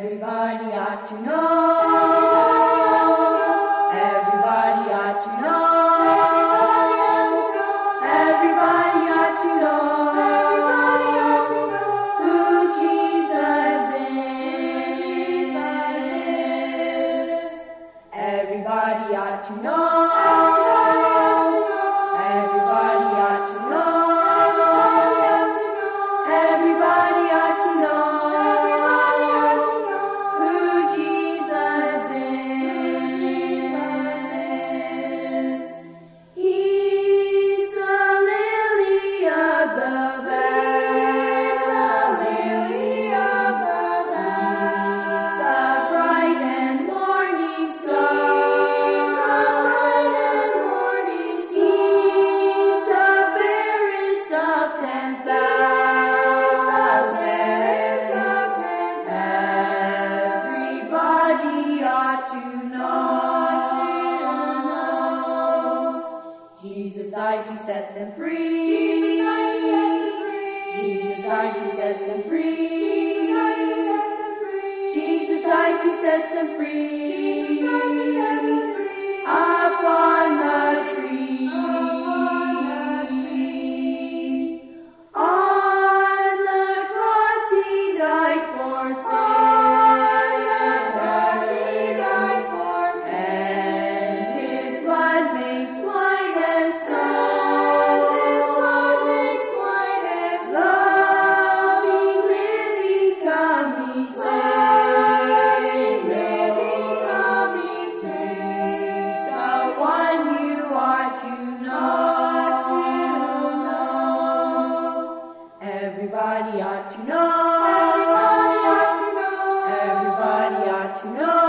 باری آٹنا ای باری آچنا ای باری آچنا سی باری آچنا ست فری جیز ساجی ست فری آچنا باری آچنا